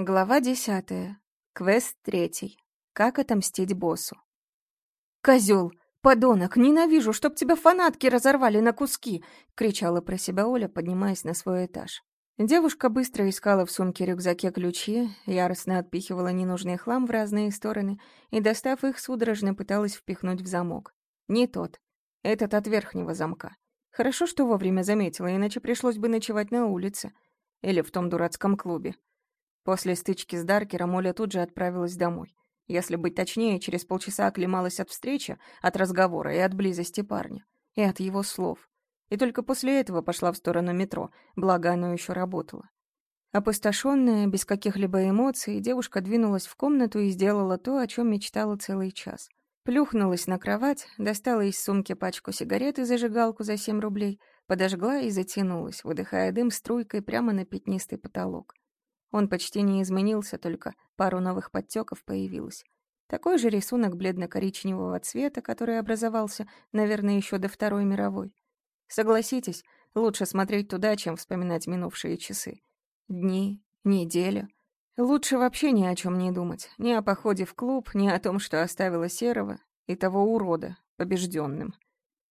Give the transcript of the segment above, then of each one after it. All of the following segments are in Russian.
Глава десятая. Квест третий. Как отомстить боссу. «Козёл! Подонок! Ненавижу, чтоб тебя фанатки разорвали на куски!» — кричала про себя Оля, поднимаясь на свой этаж. Девушка быстро искала в сумке-рюкзаке ключи, яростно отпихивала ненужный хлам в разные стороны и, достав их, судорожно пыталась впихнуть в замок. Не тот. Этот от верхнего замка. Хорошо, что вовремя заметила, иначе пришлось бы ночевать на улице. Или в том дурацком клубе. После стычки с Даркером Оля тут же отправилась домой. Если быть точнее, через полчаса оклемалась от встречи, от разговора и от близости парня. И от его слов. И только после этого пошла в сторону метро, благо оно еще работало. Опустошенная, без каких-либо эмоций, девушка двинулась в комнату и сделала то, о чем мечтала целый час. Плюхнулась на кровать, достала из сумки пачку сигарет и зажигалку за 7 рублей, подожгла и затянулась, выдыхая дым струйкой прямо на пятнистый потолок. Он почти не изменился, только пару новых подтеков появилось. Такой же рисунок бледно-коричневого цвета, который образовался, наверное, еще до Второй мировой. Согласитесь, лучше смотреть туда, чем вспоминать минувшие часы. Дни, неделю. Лучше вообще ни о чем не думать. Ни о походе в клуб, ни о том, что оставила Серого и того урода, побежденным.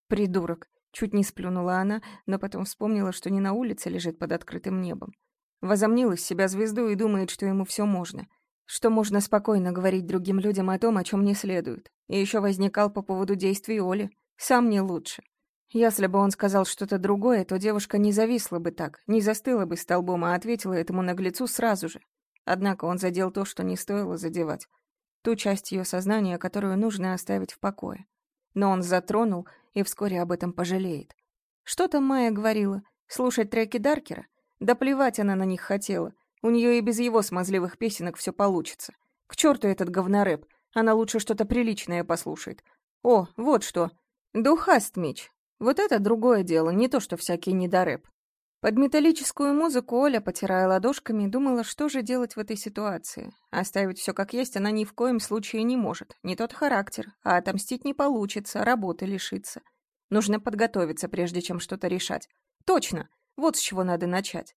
Придурок. Чуть не сплюнула она, но потом вспомнила, что не на улице лежит под открытым небом. Возомнил из себя звезду и думает, что ему все можно. Что можно спокойно говорить другим людям о том, о чем не следует. И еще возникал по поводу действий Оли. Сам не лучше. Если бы он сказал что-то другое, то девушка не зависла бы так, не застыла бы столбом, а ответила этому наглецу сразу же. Однако он задел то, что не стоило задевать. Ту часть ее сознания, которую нужно оставить в покое. Но он затронул и вскоре об этом пожалеет. Что там Майя говорила? Слушать треки Даркера? Да плевать она на них хотела. У нее и без его смазливых песенок все получится. К черту этот говнорэп. Она лучше что-то приличное послушает. О, вот что. Духаст меч. Вот это другое дело, не то что всякий недорэп. Под металлическую музыку Оля, потирая ладошками, думала, что же делать в этой ситуации. Оставить все как есть она ни в коем случае не может. Не тот характер, а отомстить не получится, работы лишиться. Нужно подготовиться, прежде чем что-то решать. Точно! Вот с чего надо начать.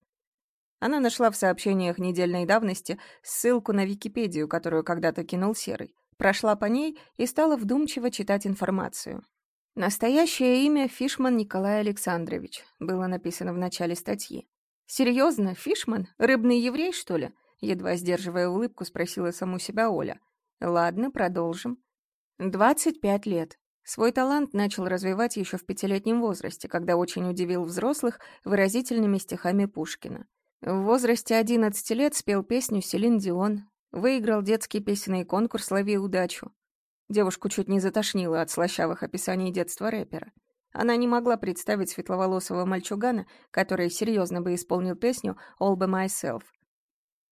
Она нашла в сообщениях недельной давности ссылку на Википедию, которую когда-то кинул Серый. Прошла по ней и стала вдумчиво читать информацию. Настоящее имя Фишман Николай Александрович было написано в начале статьи. «Серьезно, Фишман? Рыбный еврей, что ли?» Едва сдерживая улыбку, спросила саму себя Оля. «Ладно, продолжим». 25 лет. Свой талант начал развивать еще в пятилетнем возрасте, когда очень удивил взрослых выразительными стихами Пушкина. В возрасте 11 лет спел песню «Селин Дион», выиграл детский песенный конкурс «Лови удачу». Девушку чуть не затошнило от слащавых описаний детства рэпера. Она не могла представить светловолосого мальчугана, который серьезно бы исполнил песню «All by myself».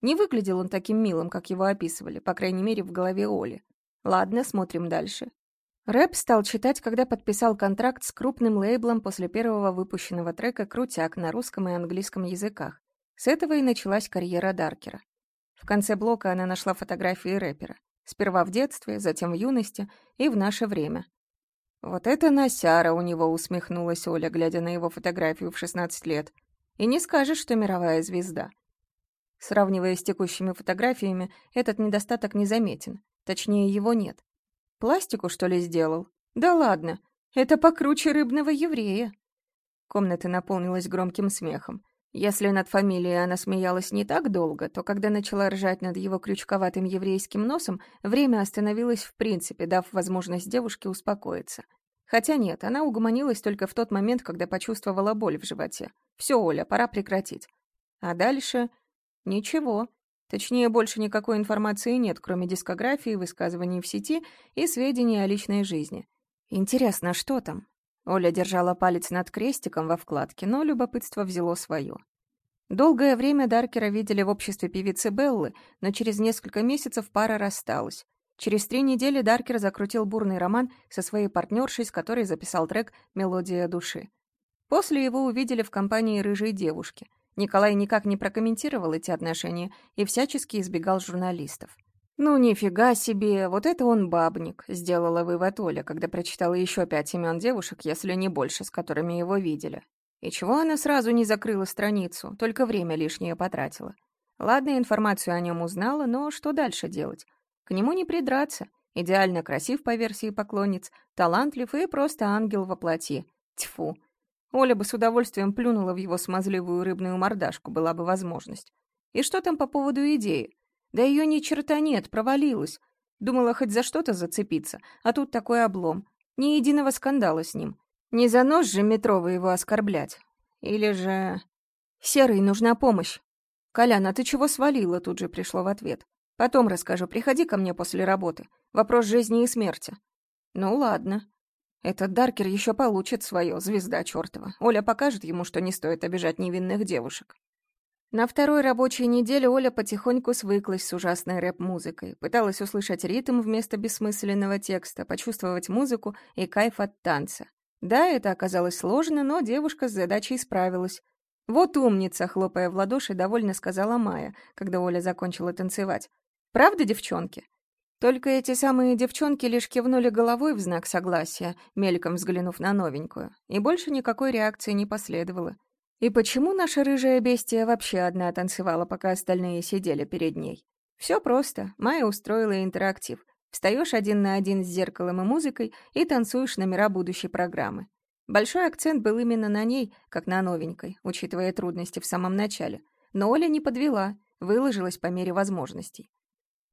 Не выглядел он таким милым, как его описывали, по крайней мере, в голове Оли. Ладно, смотрим дальше. Рэп стал читать, когда подписал контракт с крупным лейблом после первого выпущенного трека «Крутяк» на русском и английском языках. С этого и началась карьера Даркера. В конце блока она нашла фотографии рэпера. Сперва в детстве, затем в юности и в наше время. «Вот это Насяра у него», — усмехнулась Оля, глядя на его фотографию в 16 лет. «И не скажешь, что мировая звезда». Сравнивая с текущими фотографиями, этот недостаток незаметен. Точнее, его нет. Пластику, что ли, сделал? Да ладно, это покруче рыбного еврея. Комната наполнилась громким смехом. Если над фамилией она смеялась не так долго, то когда начала ржать над его крючковатым еврейским носом, время остановилось в принципе, дав возможность девушке успокоиться. Хотя нет, она угомонилась только в тот момент, когда почувствовала боль в животе. Все, Оля, пора прекратить. А дальше... Ничего. Точнее, больше никакой информации нет, кроме дискографии, высказываний в сети и сведений о личной жизни. Интересно, что там? Оля держала палец над крестиком во вкладке, но любопытство взяло свое. Долгое время Даркера видели в обществе певицы Беллы, но через несколько месяцев пара рассталась. Через три недели Даркер закрутил бурный роман со своей партнершей, с которой записал трек «Мелодия души». После его увидели в компании рыжей девушки. Николай никак не прокомментировал эти отношения и всячески избегал журналистов. «Ну, нифига себе, вот это он бабник», — сделала вывод Оля, когда прочитала еще пять имен девушек, если не больше, с которыми его видели. И чего она сразу не закрыла страницу, только время лишнее потратила. Ладно, информацию о нем узнала, но что дальше делать? К нему не придраться. Идеально красив по версии поклонниц, талантлив и просто ангел во плоти. Тьфу. Оля бы с удовольствием плюнула в его смазливую рыбную мордашку, была бы возможность. И что там по поводу идеи? Да ее ни черта нет, провалилась. Думала хоть за что-то зацепиться, а тут такой облом. Ни единого скандала с ним. Не за нож же метровый его оскорблять. Или же... «Серый, нужна помощь». «Колян, а ты чего свалила?» Тут же пришло в ответ. «Потом расскажу, приходи ко мне после работы. Вопрос жизни и смерти». «Ну ладно». Этот Даркер еще получит свое, звезда чертова. Оля покажет ему, что не стоит обижать невинных девушек. На второй рабочей неделе Оля потихоньку свыклась с ужасной рэп-музыкой, пыталась услышать ритм вместо бессмысленного текста, почувствовать музыку и кайф от танца. Да, это оказалось сложно, но девушка с задачей справилась. «Вот умница!» — хлопая в ладоши, довольно сказала Майя, когда Оля закончила танцевать. «Правда, девчонки?» Только эти самые девчонки лишь кивнули головой в знак согласия, мельком взглянув на новенькую, и больше никакой реакции не последовало. И почему наша рыжая бестия вообще одна танцевала, пока остальные сидели перед ней? Все просто. Майя устроила интерактив. Встаешь один на один с зеркалом и музыкой и танцуешь номера будущей программы. Большой акцент был именно на ней, как на новенькой, учитывая трудности в самом начале. Но Оля не подвела, выложилась по мере возможностей.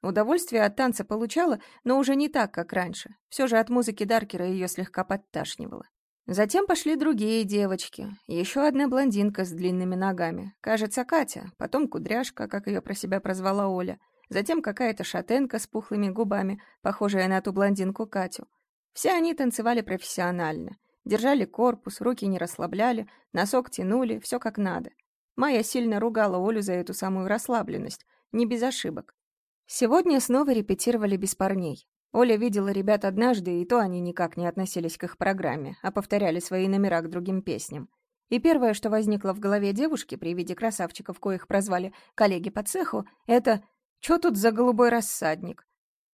Удовольствие от танца получала, но уже не так, как раньше. Все же от музыки Даркера ее слегка подташнивало. Затем пошли другие девочки. Еще одна блондинка с длинными ногами. Кажется, Катя, потом кудряшка, как ее про себя прозвала Оля. Затем какая-то шатенка с пухлыми губами, похожая на ту блондинку Катю. Все они танцевали профессионально. Держали корпус, руки не расслабляли, носок тянули, все как надо. Майя сильно ругала Олю за эту самую расслабленность, не без ошибок. Сегодня снова репетировали без парней. Оля видела ребят однажды, и то они никак не относились к их программе, а повторяли свои номера к другим песням. И первое, что возникло в голове девушки при виде красавчиков, коих прозвали коллеги по цеху, это «Чё тут за голубой рассадник?».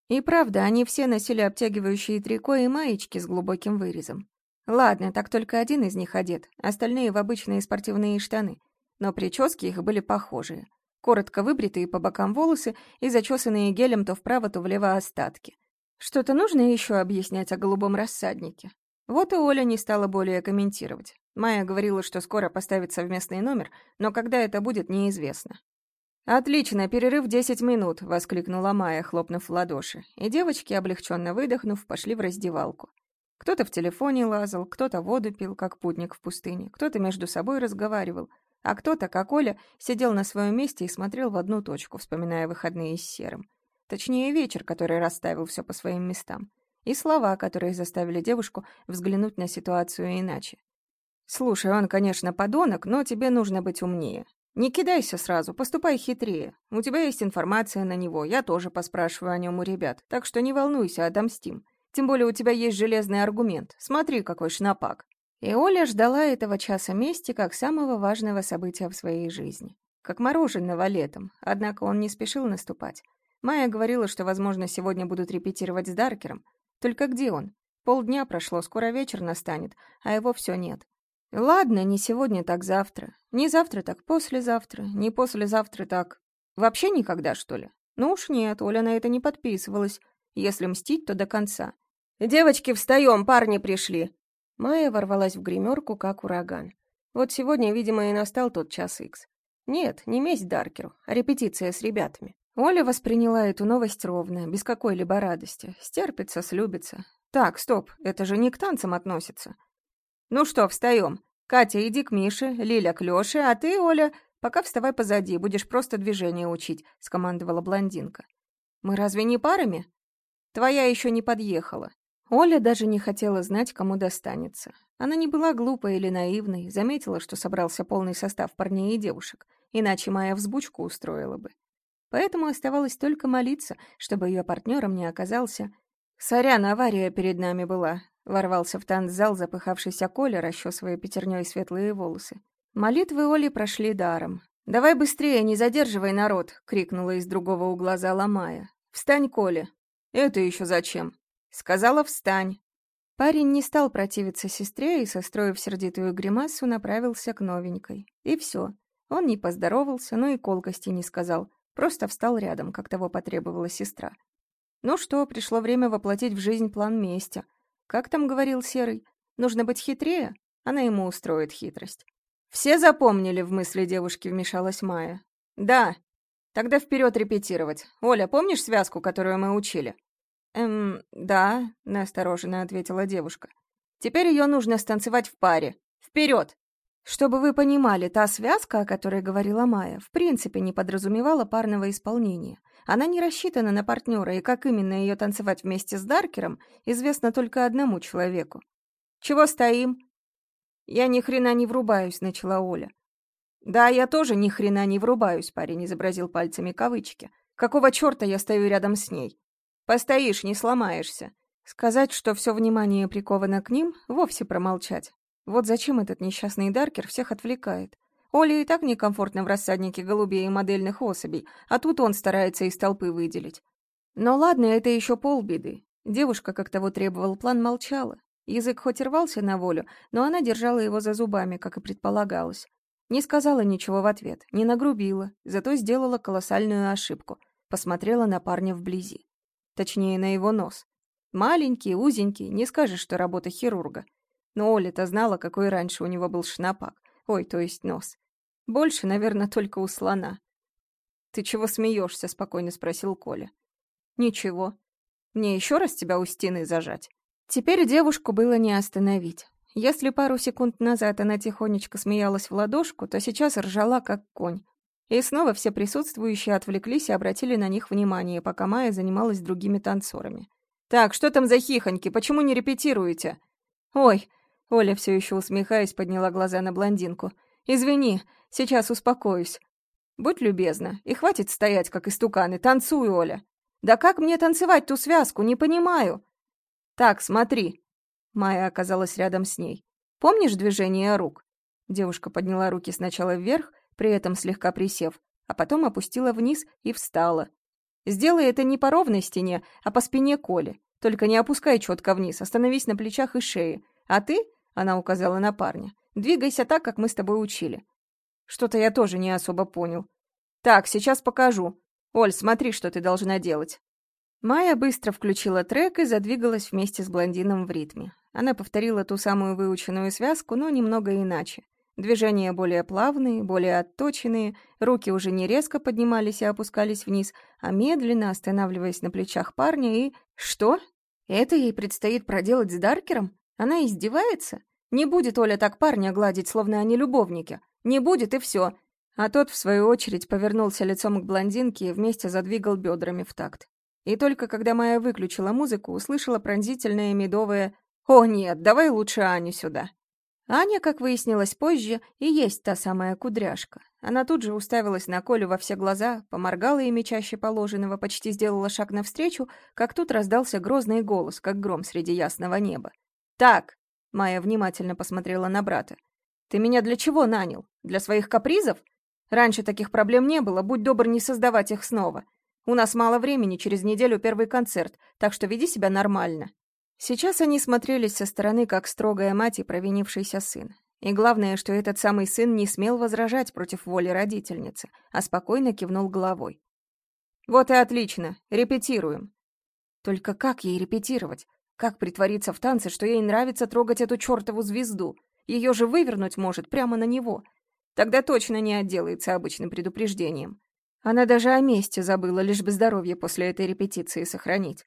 И правда, они все носили обтягивающие трико и маечки с глубоким вырезом. Ладно, так только один из них одет, остальные в обычные спортивные штаны. Но прически их были похожие. Коротко выбритые по бокам волосы и зачесанные гелем то вправо, то влево остатки. Что-то нужно еще объяснять о голубом рассаднике. Вот и Оля не стала более комментировать. Майя говорила, что скоро поставит совместный номер, но когда это будет, неизвестно. «Отлично, перерыв 10 минут», — воскликнула Майя, хлопнув в ладоши, и девочки, облегченно выдохнув, пошли в раздевалку. Кто-то в телефоне лазал, кто-то воду пил, как путник в пустыне, кто-то между собой разговаривал, а кто-то, как Оля, сидел на своем месте и смотрел в одну точку, вспоминая выходные с Серым. Точнее, вечер, который расставил все по своим местам. И слова, которые заставили девушку взглянуть на ситуацию иначе. «Слушай, он, конечно, подонок, но тебе нужно быть умнее. Не кидайся сразу, поступай хитрее. У тебя есть информация на него, я тоже поспрашиваю о нем у ребят, так что не волнуйся, отомстим. Тем более у тебя есть железный аргумент. Смотри, какой шнапак». И Оля ждала этого часа мести как самого важного события в своей жизни. Как мороженого летом, однако он не спешил наступать. Майя говорила, что, возможно, сегодня будут репетировать с Даркером. Только где он? Полдня прошло, скоро вечер настанет, а его все нет. Ладно, не сегодня, так завтра. Не завтра, так послезавтра. Не послезавтра, так... Вообще никогда, что ли? Ну уж нет, Оля на это не подписывалась. Если мстить, то до конца. «Девочки, встаем, парни пришли!» Майя ворвалась в гримерку, как ураган. Вот сегодня, видимо, и настал тот час икс. Нет, не месть Даркеру, а репетиция с ребятами. Оля восприняла эту новость ровно, без какой-либо радости. Стерпится, слюбится. Так, стоп, это же не к танцам относится. Ну что, встаем. Катя, иди к Мише, Лиля к Лёше, а ты, Оля, пока вставай позади, будешь просто движение учить, скомандовала блондинка. Мы разве не парами? Твоя еще не подъехала. Оля даже не хотела знать, кому достанется. Она не была глупой или наивной, заметила, что собрался полный состав парней и девушек, иначе Майя взбучку устроила бы. Поэтому оставалось только молиться, чтобы ее партнером не оказался... «Сорян, авария перед нами была», — ворвался в танцзал запыхавшийся Коля, расчесывая пятерней светлые волосы. Молитвы Оли прошли даром. «Давай быстрее, не задерживай народ!» — крикнула из другого угла зала Майя. «Встань, Коля!» «Это еще зачем?» «Сказала, встань!» Парень не стал противиться сестре и, состроив сердитую гримасу, направился к новенькой. И все. Он не поздоровался, но и колкости не сказал, просто встал рядом, как того потребовала сестра. Ну что, пришло время воплотить в жизнь план мести. Как там говорил Серый? Нужно быть хитрее? Она ему устроит хитрость. «Все запомнили?» — в мысли девушки вмешалась Майя. «Да. Тогда вперед репетировать. Оля, помнишь связку, которую мы учили?» «Эм, да», — настороженно ответила девушка. «Теперь ее нужно станцевать в паре. Вперед!» Чтобы вы понимали, та связка, о которой говорила Майя, в принципе не подразумевала парного исполнения. Она не рассчитана на партнера, и как именно ее танцевать вместе с Даркером, известно только одному человеку. «Чего стоим?» «Я ни хрена не врубаюсь», — начала Оля. «Да, я тоже ни хрена не врубаюсь», — парень изобразил пальцами кавычки. «Какого черта я стою рядом с ней? Постоишь, не сломаешься». Сказать, что все внимание приковано к ним, вовсе промолчать. Вот зачем этот несчастный Даркер всех отвлекает. Оле и так некомфортно в рассаднике голубей и модельных особей, а тут он старается из толпы выделить. Но ладно, это еще полбеды. Девушка, как того требовал план, молчала. Язык хоть и рвался на волю, но она держала его за зубами, как и предполагалось. Не сказала ничего в ответ, не нагрубила, зато сделала колоссальную ошибку. Посмотрела на парня вблизи. Точнее, на его нос. Маленький, узенький, не скажешь, что работа хирурга. Но Оля-то знала, какой раньше у него был шнапак. Ой, то есть нос. Больше, наверное, только у слона. «Ты чего смеешься?» — спокойно спросил Коля. «Ничего. Мне еще раз тебя у стены зажать?» Теперь девушку было не остановить. Если пару секунд назад она тихонечко смеялась в ладошку, то сейчас ржала, как конь. И снова все присутствующие отвлеклись и обратили на них внимание, пока Майя занималась другими танцорами. «Так, что там за хихоньки? Почему не репетируете?» «Ой!» — Оля все еще усмехаясь подняла глаза на блондинку. «Извини, сейчас успокоюсь. Будь любезна, и хватит стоять, как истуканы. Танцуй, Оля!» «Да как мне танцевать ту связку? Не понимаю!» «Так, смотри». Майя оказалась рядом с ней. «Помнишь движение рук?» Девушка подняла руки сначала вверх, при этом слегка присев, а потом опустила вниз и встала. «Сделай это не по ровной стене, а по спине Коли. Только не опускай четко вниз, остановись на плечах и шее. А ты, — она указала на парня, — двигайся так, как мы с тобой учили». Что-то я тоже не особо понял. «Так, сейчас покажу. Оль, смотри, что ты должна делать». Майя быстро включила трек и задвигалась вместе с блондином в ритме. Она повторила ту самую выученную связку, но немного иначе. Движения более плавные, более отточенные, руки уже не резко поднимались и опускались вниз, а медленно останавливаясь на плечах парня и... Что? Это ей предстоит проделать с Даркером? Она издевается? Не будет Оля так парня гладить, словно они любовники. Не будет, и все. А тот, в свою очередь, повернулся лицом к блондинке и вместе задвигал бедрами в такт. И только когда Майя выключила музыку, услышала пронзительное медовое «О нет, давай лучше Аню сюда». Аня, как выяснилось позже, и есть та самая кудряшка. Она тут же уставилась на Колю во все глаза, поморгала ими чаще положенного, почти сделала шаг навстречу, как тут раздался грозный голос, как гром среди ясного неба. «Так!» — Майя внимательно посмотрела на брата. «Ты меня для чего нанял? Для своих капризов? Раньше таких проблем не было, будь добр не создавать их снова. У нас мало времени, через неделю первый концерт, так что веди себя нормально». Сейчас они смотрелись со стороны, как строгая мать и провинившийся сын. И главное, что этот самый сын не смел возражать против воли родительницы, а спокойно кивнул головой. «Вот и отлично. Репетируем». Только как ей репетировать? Как притвориться в танце, что ей нравится трогать эту чертову звезду? Ее же вывернуть может прямо на него. Тогда точно не отделается обычным предупреждением. Она даже о месте забыла, лишь бы здоровье после этой репетиции сохранить.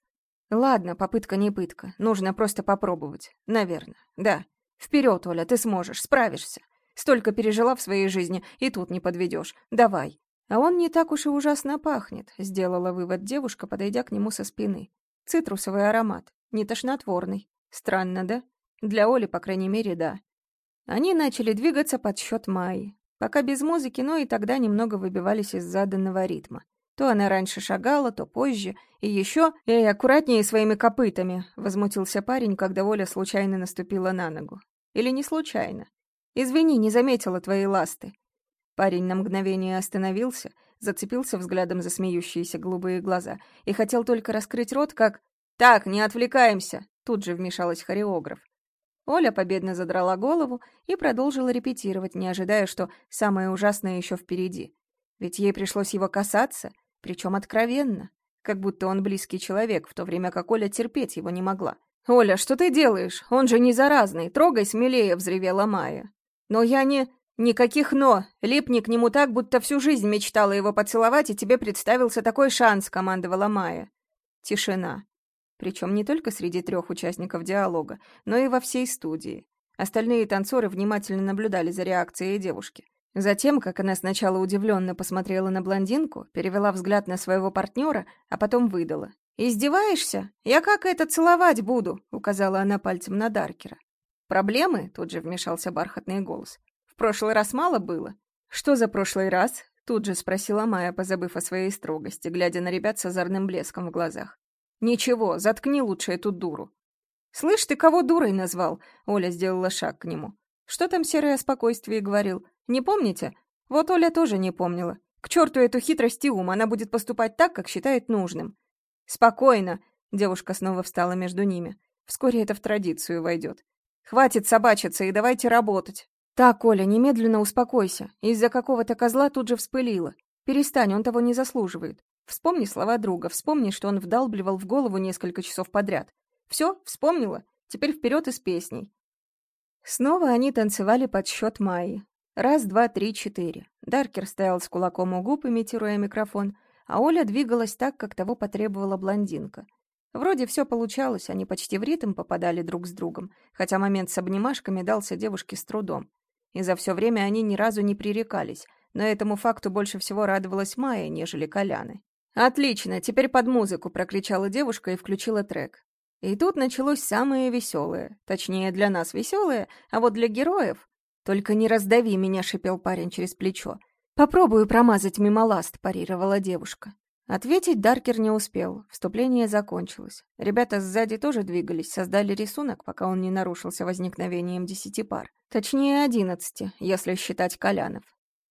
Ладно, попытка не пытка. Нужно просто попробовать. Наверное. Да. Вперед, Оля, ты сможешь, справишься. Столько пережила в своей жизни, и тут не подведешь. Давай. А он не так уж и ужасно пахнет, сделала вывод девушка, подойдя к нему со спины. Цитрусовый аромат, не тошнотворный. Странно, да? Для Оли, по крайней мере, да. Они начали двигаться под счет Майи. Пока без музыки, но и тогда немного выбивались из заданного ритма. То она раньше шагала, то позже. И еще... «Эй, аккуратнее своими копытами!» — возмутился парень, когда Оля случайно наступила на ногу. «Или не случайно? Извини, не заметила твоей ласты». Парень на мгновение остановился, зацепился взглядом за смеющиеся голубые глаза и хотел только раскрыть рот, как... «Так, не отвлекаемся!» — тут же вмешалась хореограф. Оля победно задрала голову и продолжила репетировать, не ожидая, что самое ужасное еще впереди. Ведь ей пришлось его касаться, причем откровенно, как будто он близкий человек, в то время как Оля терпеть его не могла. «Оля, что ты делаешь? Он же не заразный. Трогай смелее!» — взревела Майя. «Но я не...» «Никаких «но». Липни к нему так, будто всю жизнь мечтала его поцеловать, и тебе представился такой шанс», — командовала Майя. Тишина. Причем не только среди трех участников диалога, но и во всей студии. Остальные танцоры внимательно наблюдали за реакцией девушки. Затем, как она сначала удивленно посмотрела на блондинку, перевела взгляд на своего партнера, а потом выдала. «Издеваешься? Я как это целовать буду?» — указала она пальцем на Даркера. «Проблемы?» — тут же вмешался бархатный голос. «В прошлый раз мало было?» «Что за прошлый раз?» — тут же спросила Майя, позабыв о своей строгости, глядя на ребят с озорным блеском в глазах. «Ничего, заткни лучше эту дуру». «Слышь, ты кого дурой назвал?» — Оля сделала шаг к нему. «Что там серое спокойствие говорил? Не помните? Вот Оля тоже не помнила. К черту эту хитрость и ум, она будет поступать так, как считает нужным». «Спокойно!» — девушка снова встала между ними. Вскоре это в традицию войдет. «Хватит собачиться и давайте работать!» «Так, Оля, немедленно успокойся. Из-за какого-то козла тут же вспылила. Перестань, он того не заслуживает. Вспомни слова друга, вспомни, что он вдалбливал в голову несколько часов подряд. Все, вспомнила? Теперь вперед из песней». Снова они танцевали под счет Майи. Раз, два, три, четыре. Даркер стоял с кулаком у губ, имитируя микрофон, а Оля двигалась так, как того потребовала блондинка. Вроде все получалось, они почти в ритм попадали друг с другом, хотя момент с обнимашками дался девушке с трудом и за все время они ни разу не пререкались, но этому факту больше всего радовалась Майя, нежели Коляны. «Отлично, теперь под музыку!» — прокричала девушка и включила трек. И тут началось самое веселое. Точнее, для нас веселое, а вот для героев... «Только не раздави меня!» — шипел парень через плечо. «Попробую промазать мимо ласт», — парировала девушка. Ответить Даркер не успел. Вступление закончилось. Ребята сзади тоже двигались, создали рисунок, пока он не нарушился возникновением десяти пар. Точнее, одиннадцати, если считать Колянов.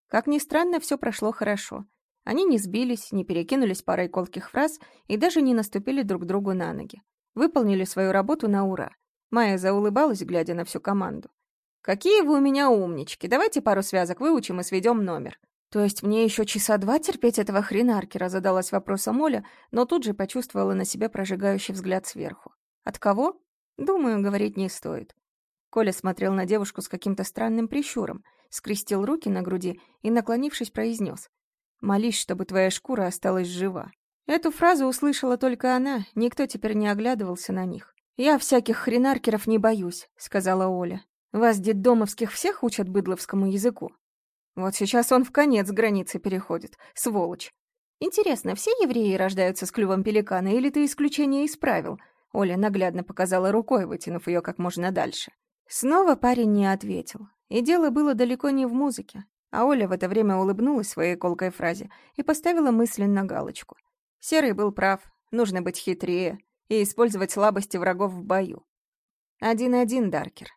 Как ни странно, все прошло хорошо. Они не сбились, не перекинулись парой колких фраз и даже не наступили друг другу на ноги. Выполнили свою работу на ура. Майя заулыбалась, глядя на всю команду. «Какие вы у меня умнички! Давайте пару связок выучим и сведем номер». «То есть мне еще часа два терпеть этого хренаркера?» задалась вопросом Оля, но тут же почувствовала на себе прожигающий взгляд сверху. «От кого?» «Думаю, говорить не стоит». Коля смотрел на девушку с каким-то странным прищуром, скрестил руки на груди и, наклонившись, произнес. «Молись, чтобы твоя шкура осталась жива». Эту фразу услышала только она, никто теперь не оглядывался на них. «Я всяких хренаркеров не боюсь», — сказала Оля. «Вас, детдомовских, всех учат быдловскому языку?» Вот сейчас он в конец границы переходит, сволочь. Интересно, все евреи рождаются с клювом пеликана, или ты исключение исправил? Оля наглядно показала рукой, вытянув ее как можно дальше. Снова парень не ответил. И дело было далеко не в музыке. А Оля в это время улыбнулась своей колкой фразе и поставила мысленно галочку. Серый был прав, нужно быть хитрее и использовать слабости врагов в бою. Один-один, Даркер.